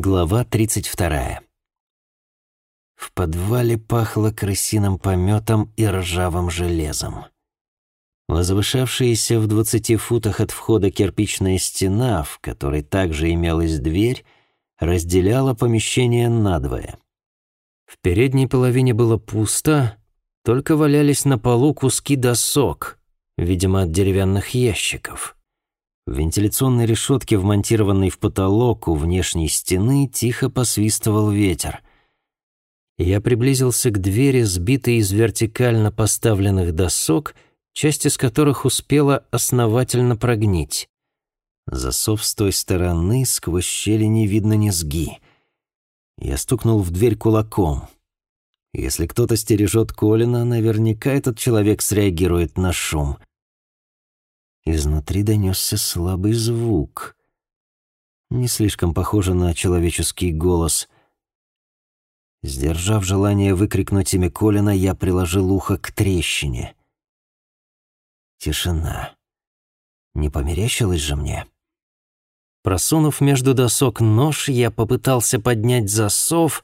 Глава 32. В подвале пахло крысиным пометом и ржавым железом. Возвышавшаяся в двадцати футах от входа кирпичная стена, в которой также имелась дверь, разделяла помещение надвое. В передней половине было пусто, только валялись на полу куски досок, видимо, от деревянных ящиков. В вентиляционной решетке, вмонтированной в потолок у внешней стены, тихо посвистывал ветер. Я приблизился к двери, сбитой из вертикально поставленных досок, часть из которых успела основательно прогнить. Засов с той стороны, сквозь щели не видно низги. Я стукнул в дверь кулаком. Если кто-то стережет Колина, наверняка этот человек среагирует на шум. Изнутри донесся слабый звук. Не слишком похоже на человеческий голос. Сдержав желание выкрикнуть имя Колина, я приложил ухо к трещине. Тишина. Не померещилось же мне? Просунув между досок нож, я попытался поднять засов,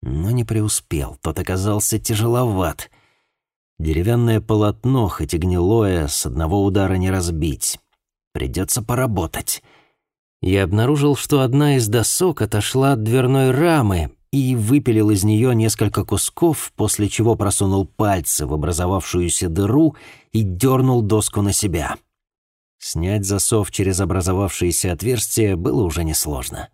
но не преуспел. Тот оказался тяжеловат. Деревянное полотно, хоть и гнилое, с одного удара не разбить. Придется поработать. Я обнаружил, что одна из досок отошла от дверной рамы и выпилил из нее несколько кусков, после чего просунул пальцы в образовавшуюся дыру и дернул доску на себя. Снять засов через образовавшееся отверстие было уже несложно.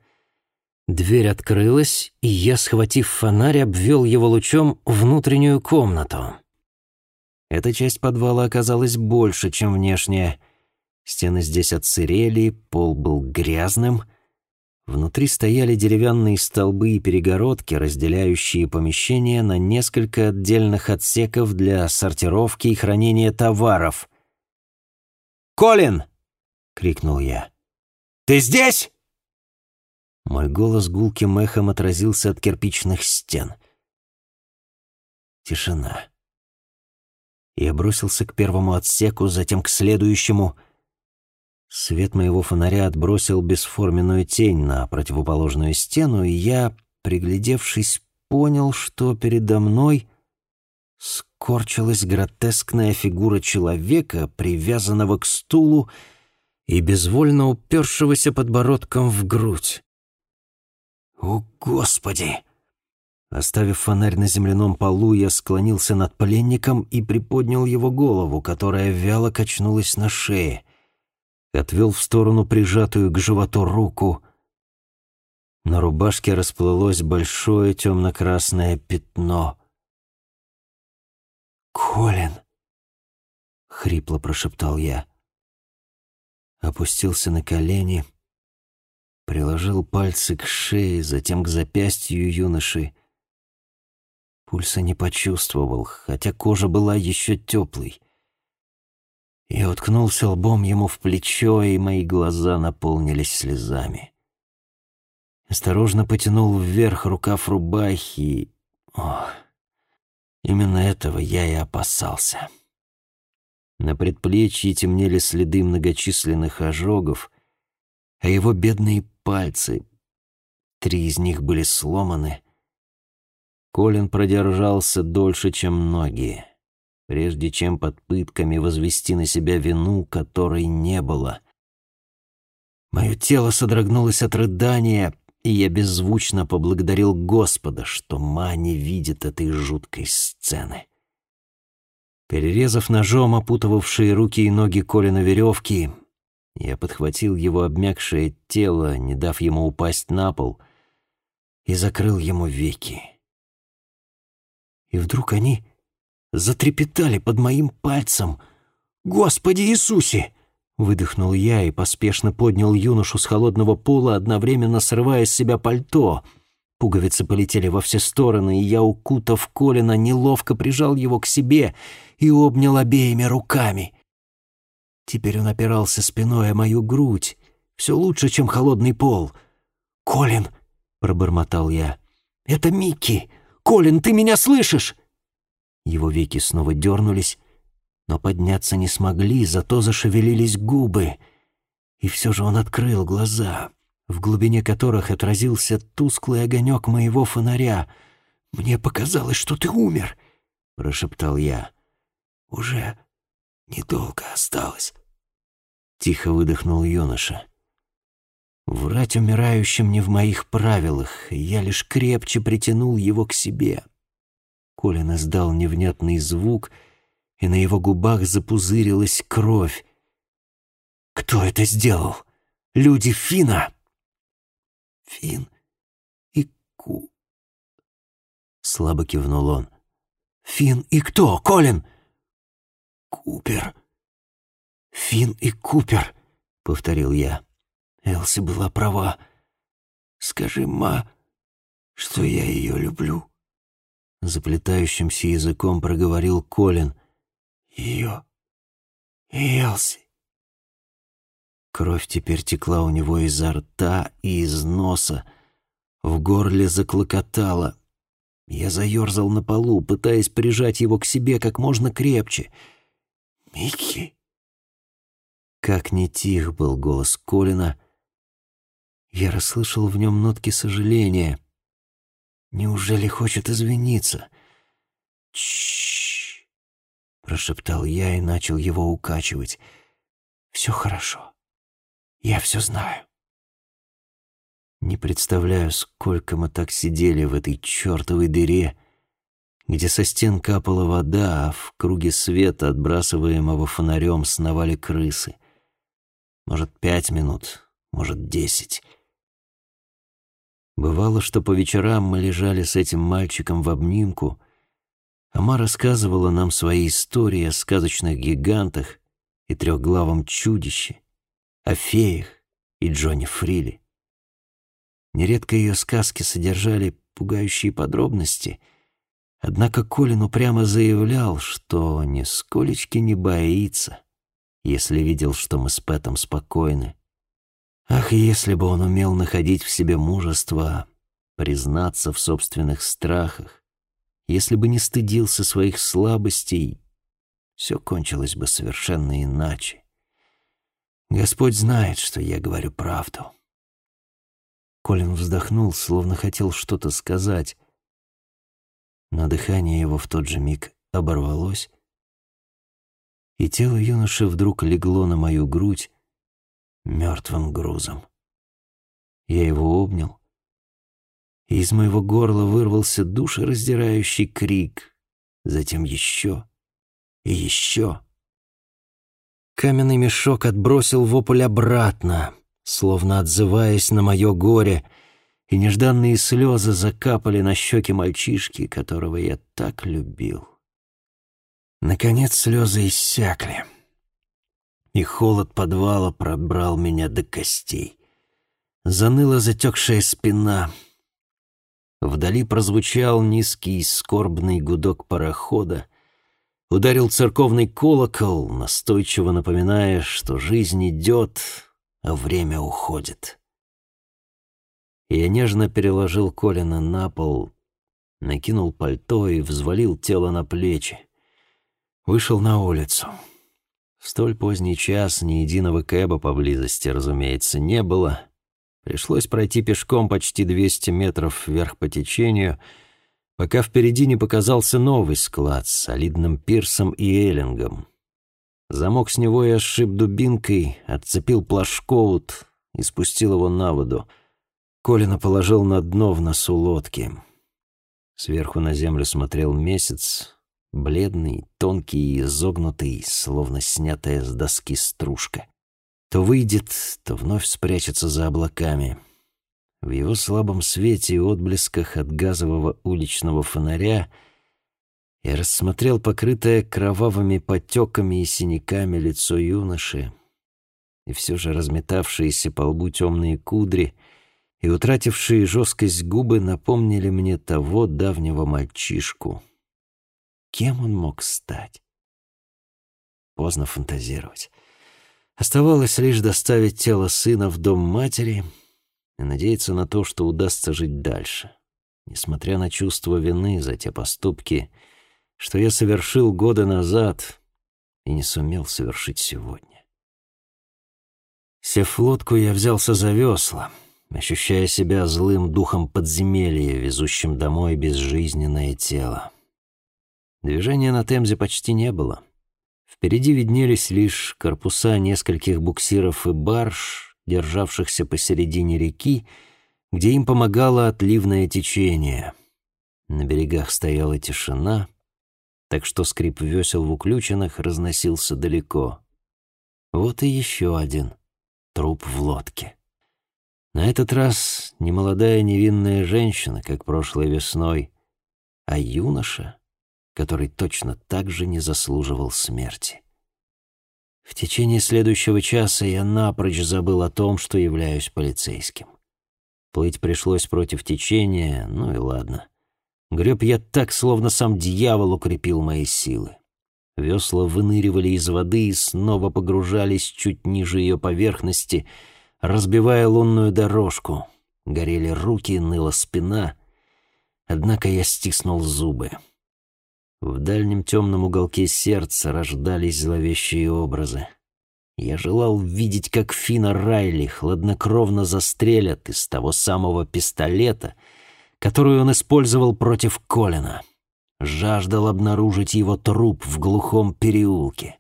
Дверь открылась, и я, схватив фонарь, обвел его лучом внутреннюю комнату. Эта часть подвала оказалась больше, чем внешняя. Стены здесь отсырели, пол был грязным. Внутри стояли деревянные столбы и перегородки, разделяющие помещение на несколько отдельных отсеков для сортировки и хранения товаров. «Колин!» — крикнул я. «Ты здесь?» Мой голос гулким эхом отразился от кирпичных стен. Тишина. Я бросился к первому отсеку, затем к следующему. Свет моего фонаря отбросил бесформенную тень на противоположную стену, и я, приглядевшись, понял, что передо мной скорчилась гротескная фигура человека, привязанного к стулу и безвольно упершегося подбородком в грудь. «О, Господи!» Оставив фонарь на земляном полу, я склонился над пленником и приподнял его голову, которая вяло качнулась на шее. Отвел в сторону прижатую к животу руку. На рубашке расплылось большое темно-красное пятно. «Колин!» — хрипло прошептал я. Опустился на колени, приложил пальцы к шее, затем к запястью юноши — Пульса не почувствовал, хотя кожа была еще теплой. Я уткнулся лбом ему в плечо, и мои глаза наполнились слезами. Осторожно потянул вверх рукав рубахи. Ох, именно этого я и опасался. На предплечье темнели следы многочисленных ожогов, а его бедные пальцы, три из них были сломаны, Колин продержался дольше, чем многие, прежде чем под пытками возвести на себя вину, которой не было. Мое тело содрогнулось от рыдания, и я беззвучно поблагодарил Господа, что Ма не видит этой жуткой сцены. Перерезав ножом опутывавшие руки и ноги Колина веревки, я подхватил его обмякшее тело, не дав ему упасть на пол, и закрыл ему веки и вдруг они затрепетали под моим пальцем. «Господи Иисусе!» Выдохнул я и поспешно поднял юношу с холодного пола, одновременно срывая с себя пальто. Пуговицы полетели во все стороны, и я, укутав Колина, неловко прижал его к себе и обнял обеими руками. Теперь он опирался спиной о мою грудь. Все лучше, чем холодный пол. «Колин!» — пробормотал я. «Это Микки! Колин, ты меня слышишь?» Его веки снова дернулись, но подняться не смогли, зато зашевелились губы. И все же он открыл глаза. в глубине которых отразился тусклый огонек моего фонаря. «Мне показалось, что ты умер», — прошептал я. «Уже недолго осталось», — тихо выдохнул юноша. Врать умирающим не в моих правилах, я лишь крепче притянул его к себе. Колин издал невнятный звук, и на его губах запузырилась кровь. «Кто это сделал? Люди Фина?» «Фин и Ку...» Слабо кивнул он. «Фин и кто, Колин?» «Купер». «Фин и Купер», — повторил я. Элси была права. Скажи, ма, что я ее люблю. Заплетающимся языком проговорил Колин. Ее Элси. Кровь теперь текла у него изо рта и из носа. В горле заклокотало. Я заерзал на полу, пытаясь прижать его к себе как можно крепче. «Микки!» Как не тих был голос Колина, я расслышал в нем нотки сожаления. Неужели хочет извиниться? Чш! прошептал я и начал его укачивать. Все хорошо. Я все знаю. Не представляю, сколько мы так сидели в этой чертовой дыре, где со стен капала вода, а в круге света, отбрасываемого фонарем, сновали крысы. Может, пять минут, может, десять. Бывало, что по вечерам мы лежали с этим мальчиком в обнимку. Ама рассказывала нам свои истории о сказочных гигантах и трехглавом чудище, о феях и Джонни Фриле. Нередко ее сказки содержали пугающие подробности, однако Колин упрямо заявлял, что нисколечки не боится, если видел, что мы с Пэтом спокойны. Ах, если бы он умел находить в себе мужество, признаться в собственных страхах, если бы не стыдился своих слабостей, все кончилось бы совершенно иначе. Господь знает, что я говорю правду. Колин вздохнул, словно хотел что-то сказать, но дыхание его в тот же миг оборвалось, и тело юноши вдруг легло на мою грудь, мертвым грузом. Я его обнял, и из моего горла вырвался душераздирающий крик, затем еще и еще. Каменный мешок отбросил вопль обратно, словно отзываясь на мое горе, и нежданные слезы закапали на щеки мальчишки, которого я так любил. Наконец слезы иссякли и холод подвала пробрал меня до костей. Заныла затекшая спина. Вдали прозвучал низкий скорбный гудок парохода. Ударил церковный колокол, настойчиво напоминая, что жизнь идет, а время уходит. Я нежно переложил Колина на пол, накинул пальто и взвалил тело на плечи. Вышел на улицу. В столь поздний час ни единого кэба поблизости, разумеется, не было. Пришлось пройти пешком почти 200 метров вверх по течению, пока впереди не показался новый склад с солидным пирсом и эллингом. Замок с него я сшиб дубинкой, отцепил плашкоут и спустил его на воду. Колина положил на дно в носу лодки. Сверху на землю смотрел месяц, бледный, тонкий и изогнутый, словно снятая с доски стружка. То выйдет, то вновь спрячется за облаками. В его слабом свете и отблесках от газового уличного фонаря я рассмотрел покрытое кровавыми потеками и синяками лицо юноши, и все же разметавшиеся по лбу темные кудри и утратившие жесткость губы напомнили мне того давнего мальчишку — Кем он мог стать? Поздно фантазировать. Оставалось лишь доставить тело сына в дом матери и надеяться на то, что удастся жить дальше, несмотря на чувство вины за те поступки, что я совершил годы назад и не сумел совершить сегодня. Сев лодку, я взялся за весла. ощущая себя злым духом подземелья, везущим домой безжизненное тело. Движения на Темзе почти не было. Впереди виднелись лишь корпуса нескольких буксиров и барж, державшихся посередине реки, где им помогало отливное течение. На берегах стояла тишина, так что скрип весел в уключенных разносился далеко. Вот и еще один труп в лодке. На этот раз не молодая невинная женщина, как прошлой весной, а юноша, который точно так же не заслуживал смерти. В течение следующего часа я напрочь забыл о том, что являюсь полицейским. Плыть пришлось против течения, ну и ладно. Греб я так, словно сам дьявол укрепил мои силы. Весла выныривали из воды и снова погружались чуть ниже ее поверхности — разбивая лунную дорожку. Горели руки, ныла спина. Однако я стиснул зубы. В дальнем темном уголке сердца рождались зловещие образы. Я желал видеть, как Фина Райли хладнокровно застрелят из того самого пистолета, который он использовал против Колина. Жаждал обнаружить его труп в глухом переулке.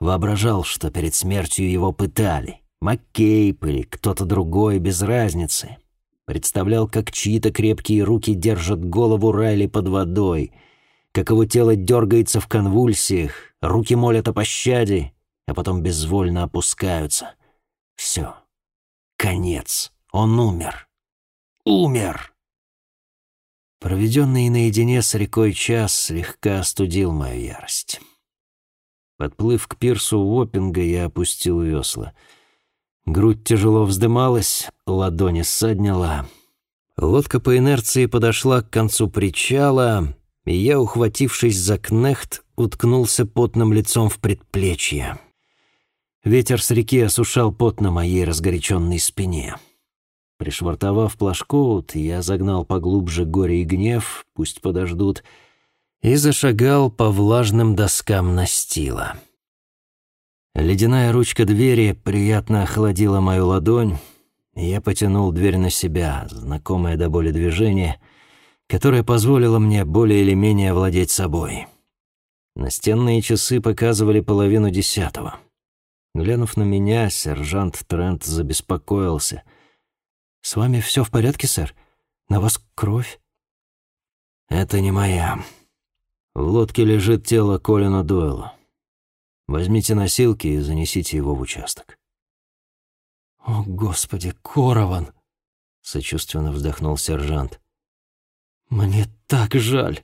Воображал, что перед смертью его пытали. Маккейп или кто-то другой, без разницы. Представлял, как чьи-то крепкие руки держат голову Райли под водой, как его тело дергается в конвульсиях, руки молят о пощаде, а потом безвольно опускаются. Все. Конец. Он умер. Умер. Проведенный наедине с рекой час слегка остудил мою ярость. Подплыв к пирсу Уоппинга, я опустил весла — Грудь тяжело вздымалась, ладони ссаднила. Лодка по инерции подошла к концу причала, и я, ухватившись за кнехт, уткнулся потным лицом в предплечье. Ветер с реки осушал пот на моей разгоряченной спине. Пришвартовав плашкоут, я загнал поглубже горе и гнев, пусть подождут, и зашагал по влажным доскам настила. Ледяная ручка двери приятно охладила мою ладонь, и я потянул дверь на себя, знакомое до боли движение, которое позволило мне более или менее владеть собой. Настенные часы показывали половину десятого. Глянув на меня, сержант Трент забеспокоился. «С вами все в порядке, сэр? На вас кровь?» «Это не моя. В лодке лежит тело Колина Дойла. Возьмите носилки и занесите его в участок». «О, Господи, Корован!» — сочувственно вздохнул сержант. «Мне так жаль!»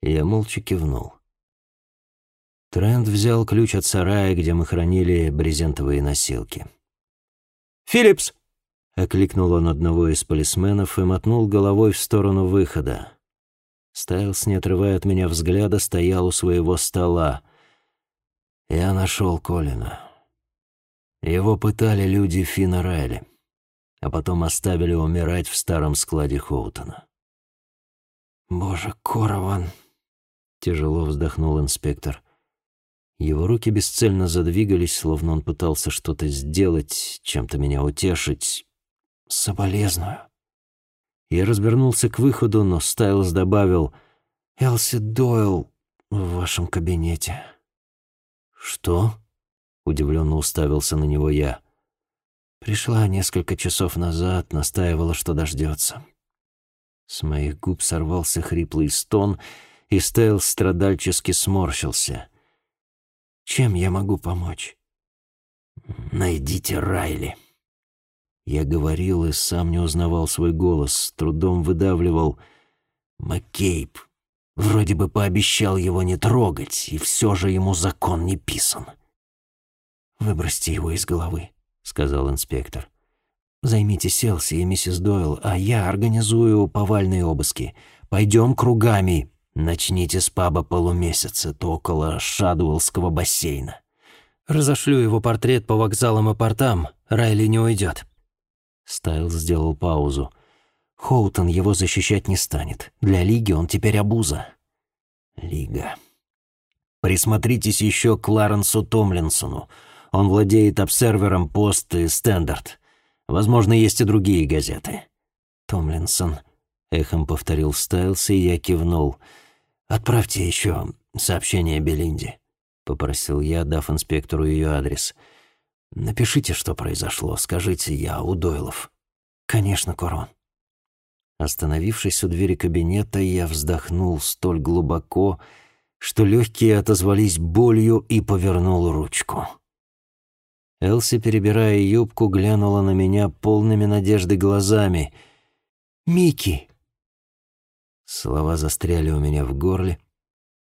Я молча кивнул. Трент взял ключ от сарая, где мы хранили брезентовые носилки. «Филлипс!» — окликнул он одного из полисменов и мотнул головой в сторону выхода. Стайлс, не отрывая от меня взгляда, стоял у своего стола. Я нашел Колина. Его пытали люди Фина Райли, а потом оставили умирать в старом складе Хоутона. «Боже, Корован!» — тяжело вздохнул инспектор. Его руки бесцельно задвигались, словно он пытался что-то сделать, чем-то меня утешить. «Соболезную». Я развернулся к выходу, но Стайлз добавил «Элси Дойл в вашем кабинете». «Что?» — удивленно уставился на него я. «Пришла несколько часов назад, настаивала, что дождется». С моих губ сорвался хриплый стон, и Стейл страдальчески сморщился. «Чем я могу помочь?» «Найдите Райли». Я говорил и сам не узнавал свой голос, с трудом выдавливал «Маккейб, Вроде бы пообещал его не трогать, и все же ему закон не писан. «Выбросьте его из головы», — сказал инспектор. «Займите Селси и миссис Дойл, а я организую повальные обыски. Пойдем кругами. Начните с паба полумесяца, то около Шадуэллского бассейна. Разошлю его портрет по вокзалам и портам. Райли не уйдет». Стайлз сделал паузу. Хоутон его защищать не станет. Для Лиги он теперь обуза. Лига. Присмотритесь еще к Ларенсу Томлинсону. Он владеет обсервером пост и стендарт. Возможно, есть и другие газеты». «Томлинсон», — эхом повторил Стайлс, и я кивнул. «Отправьте еще сообщение Белинде», — попросил я, дав инспектору ее адрес. «Напишите, что произошло. Скажите, я у Дойлов». «Конечно, Корон». Остановившись у двери кабинета, я вздохнул столь глубоко, что легкие отозвались болью и повернул ручку. Элси, перебирая юбку, глянула на меня полными надежды глазами. «Микки!» Слова застряли у меня в горле,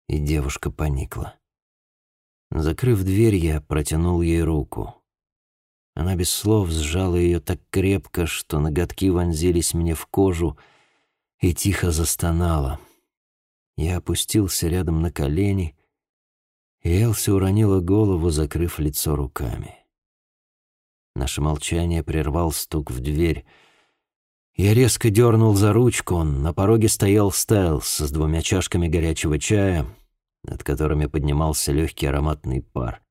и девушка поникла. Закрыв дверь, я протянул ей руку. Она без слов сжала ее так крепко, что ноготки вонзились мне в кожу и тихо застонала. Я опустился рядом на колени, и Элси уронила голову, закрыв лицо руками. Наше молчание прервал стук в дверь. Я резко дернул за ручку, на пороге стоял Стайлс с двумя чашками горячего чая, над которыми поднимался легкий ароматный пар.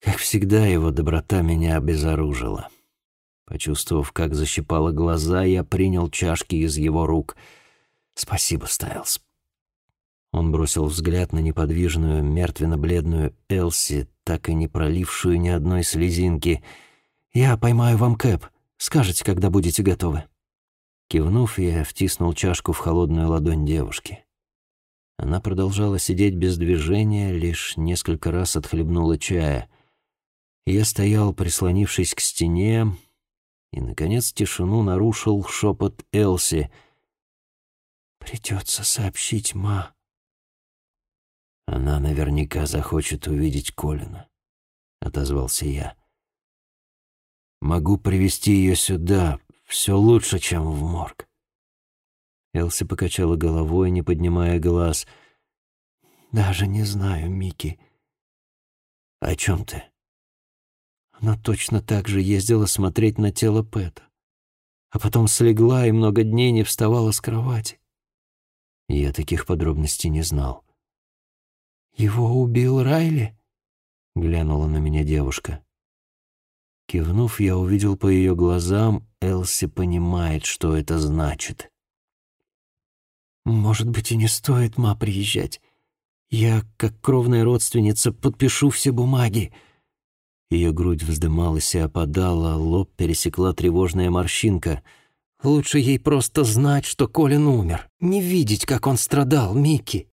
Как всегда, его доброта меня обезоружила. Почувствовав, как защипало глаза, я принял чашки из его рук. «Спасибо, Стайлз». Он бросил взгляд на неподвижную, мертвенно-бледную Элси, так и не пролившую ни одной слезинки. «Я поймаю вам кэп. Скажете, когда будете готовы». Кивнув, я втиснул чашку в холодную ладонь девушки. Она продолжала сидеть без движения, лишь несколько раз отхлебнула чая. Я стоял, прислонившись к стене, и, наконец, тишину нарушил шепот Элси. «Придется сообщить, ма». «Она наверняка захочет увидеть Колина», — отозвался я. «Могу привести ее сюда, все лучше, чем в морг». Элси покачала головой, не поднимая глаз. «Даже не знаю, Микки». «О чем ты?» Она точно так же ездила смотреть на тело Пэта. А потом слегла и много дней не вставала с кровати. Я таких подробностей не знал. «Его убил Райли?» — глянула на меня девушка. Кивнув, я увидел по ее глазам, Элси понимает, что это значит. «Может быть, и не стоит, ма, приезжать. Я, как кровная родственница, подпишу все бумаги», ее грудь вздымалась и опадала, лоб пересекла тревожная морщинка. «Лучше ей просто знать, что Колин умер. Не видеть, как он страдал, Микки!»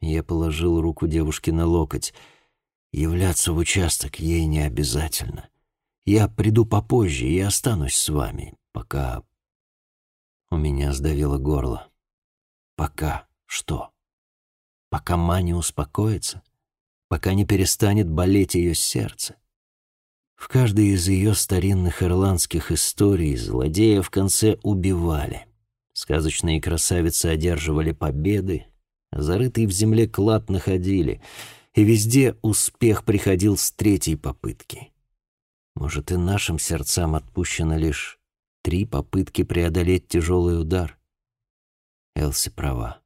Я положил руку девушке на локоть. «Являться в участок ей не обязательно. Я приду попозже и останусь с вами, пока...» У меня сдавило горло. «Пока что? Пока Маня успокоится?» пока не перестанет болеть ее сердце. В каждой из ее старинных ирландских историй злодея в конце убивали. Сказочные красавицы одерживали победы, зарытый в земле клад находили, и везде успех приходил с третьей попытки. Может, и нашим сердцам отпущено лишь три попытки преодолеть тяжелый удар? Элси права.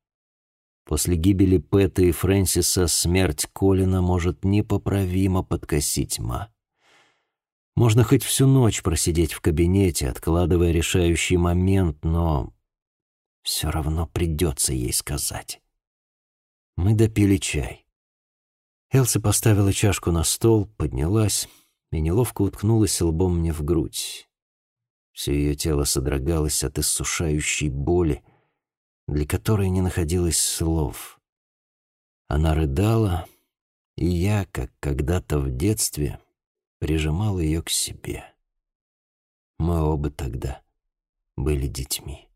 После гибели Пэта и Фрэнсиса смерть Колина может непоправимо подкосить Ма. Можно хоть всю ночь просидеть в кабинете, откладывая решающий момент, но все равно придется ей сказать. Мы допили чай. Элса поставила чашку на стол, поднялась и неловко уткнулась лбом мне в грудь. Все ее тело содрогалось от иссушающей боли, для которой не находилось слов. Она рыдала, и я, как когда-то в детстве, прижимал ее к себе. Мы оба тогда были детьми.